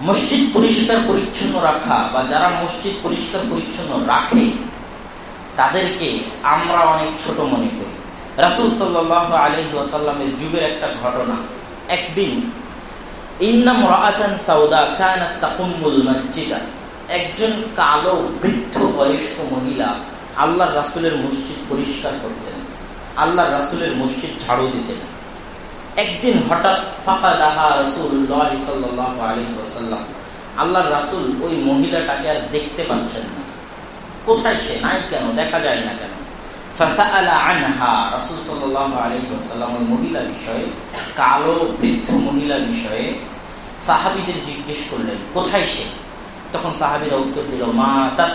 মসজিদ পরিষ্কার পরিচ্ছন্ন রাখা বা যারা মসজিদ পরিষ্কার পরিচ্ছন্ন রাখে, তাদেরকে আমরা অনেক ছোট মনে করি। রাসুল সাল্লাহ আলহি ওয়াসাল্লামের যুগের একটা ঘটনা। একদিন ইন্নাম রাআতান সাউদা কানাত তাকুম্মুল মসজিদা। একজন কালো বৃদ্ধ বয়স্ক মহিলা আল্লাহ রাসুলের মসজিদ পরিষ্কার করতেন। আল্লাহ রাসুলের মসজিদ ঝাড়ু দিতেন। একদিন হঠাৎ আল্লাহ রাসুল ওই মহিলাটাকে আর দেখতে পাচ্ছেন না। কোথায় সে? নাই কেন? দেখা যায় না কেন? বিষয়ে, কালো বৃদ্ধ মহিলা বিষয়ে সাহাবিদের জিজ্ঞেস করলেন, কোথায় সে? তখন সাহাবিরা উত্তর দিল, মা তার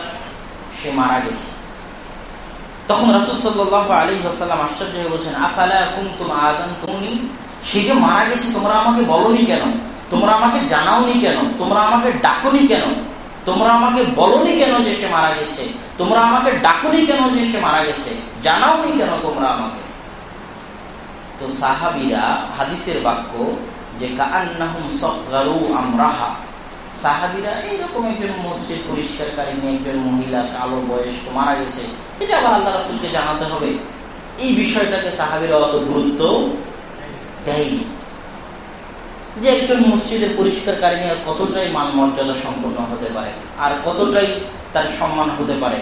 সে মারা গেছে। তখন রাসুল সাল্লাহ আলী আশ্চর্য হয়ে বলছেন, আফালা কুমতুম আদান তুমি সে যে মারা গেছে, তোমরা আমাকে বলনি কেন? তোমরা আমাকে জানাওনি কেন? তোমরা আমাকে ডাকনি কেন? তোমরা আমাকে বলনি কেন যে সে মারা গেছে? তোমরা আমাকে ডাকুনি কেন যে সে মারা গেছে? জানাওনি কেন তোমরা আমাকে? তো সাহাবিরা হাদিসের বাক্য যে কান্নাহুম আমরাহা। সাহাবিরা এইরকম একজন মসজিদ পরিষ্কারকারী একজন মহিলা, কালো বয়স্ক, মারা গেছে। এটা আবার আল্লাহ রাসুলকে জানাতে হবে। এই বিষয়টাকে সাহাবিরা অত গুরুত্ব দেয়নি। যে একজন মসজিদের পরিষ্কারকারী আর কতটাই মান মর্যাদা সম্পন্ন হতে পারে, আর কতটাই তার সম্মান হতে পারে,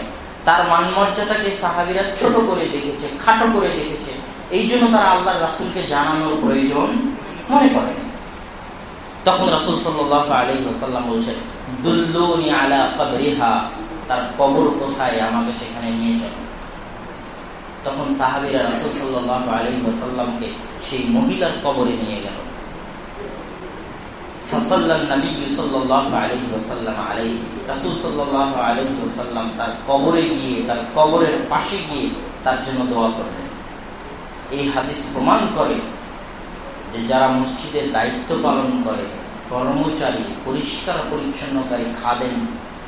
তার মান মর্যাদাকে সাহাবিরা ছোট করে দেখেছে, খাটো করে দেখেছে, এই জন্য তারা আল্লাহ রাসুলকে জানানোর প্রয়োজন মনে করে তখন রাসুল সাল্লাহ আলী ওসাল্লাম বলছেন, দুল্লুনি আলা কবরিহা তার কবর কোথায় আমাকে সেখানে নিয়ে যাবে তখন সাহাবিরা রাসুল সাল্লাহ আলী ওসাল্লামকে সেই মহিলার কবরে নিয়ে গেল। হাদিস প্রমাণ করে যে যারা মসজিদের দায়িত্ব পালন করে, কর্মচারী, পরিষ্কার পরিচ্ছন্নকারী খাদেন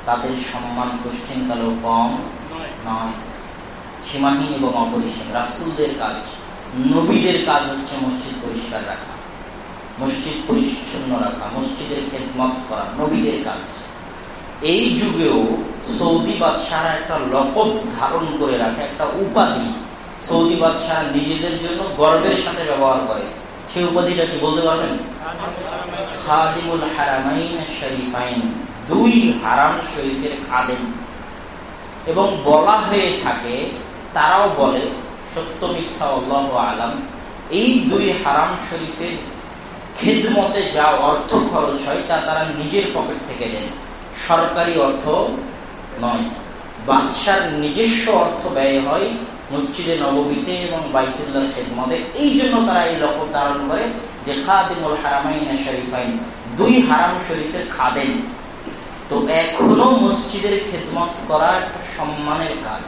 তাদের সম্মান কোশ্চিনকালেও কম নয়। সীমাহীন এবং অপরিসীম। রাসুলদের কাজ, নবীদের কাজ হচ্ছে মসজিদ পরিষ্কার রাখা, মসজিদ পরিচ্ছন্ন রাখা, মসজিদের খেদমত করা, নবীদের কাজ। এই যুগেও সৌদি বাদশাহরা একটা লকব ধারণ করে রাখে, একটা উপাধি। সৌদি বাদশাহ নিজেদের জন্য গর্বের সাথে ব্যবহার করে। সেই উপাধিটা কি বলতে পারবেন? খাদিমুল হারামাইন শরীফাইন, দুই হারাম শরীফের খাদেম। এবং বলা হয়ে থাকে তারাও বলে, সত্য মিথ্যা, আল্লাহ আলাম, এই দুই হারাম শরীফের খেদমতে যা অর্থ খরচ হয় তা তারা নিজের পকেট থেকে দেন। সরকারি অর্থ নয়। বাদশার নিজস্ব অর্থ ব্যয় হয় মসজিদে নবমীতে এবং বাইতুল্লাহ খেদমতে। এই জন্য তারা এই লক্ষ্য ধারণ করে যে খাদিমুল হারামাইন শরীফাইন দুই হারাম শরীফের খাদেন তো এখনও মসজিদের খেদমত করা সম্মানের কাজ।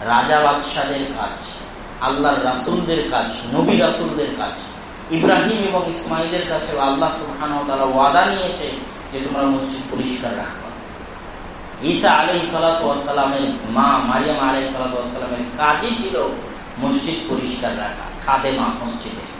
রাজা বাদশাদের কাজ, আল্লাহর রাসুলদের কাজ, নবী রাসুলদের কাজ, ইব্রাহিম এবং ইসমাইলের কাছে আল্লাহ সুহান তারা ওয়াদা নিয়েছে যে তোমরা মসজিদ পরিষ্কার রাখবা। ঈসা আলী সালাতামের মা, মারিয়াম আলী সালাতামের কাজই ছিল মসজিদ পরিষ্কার রাখা, খাদেমা মসজিদের।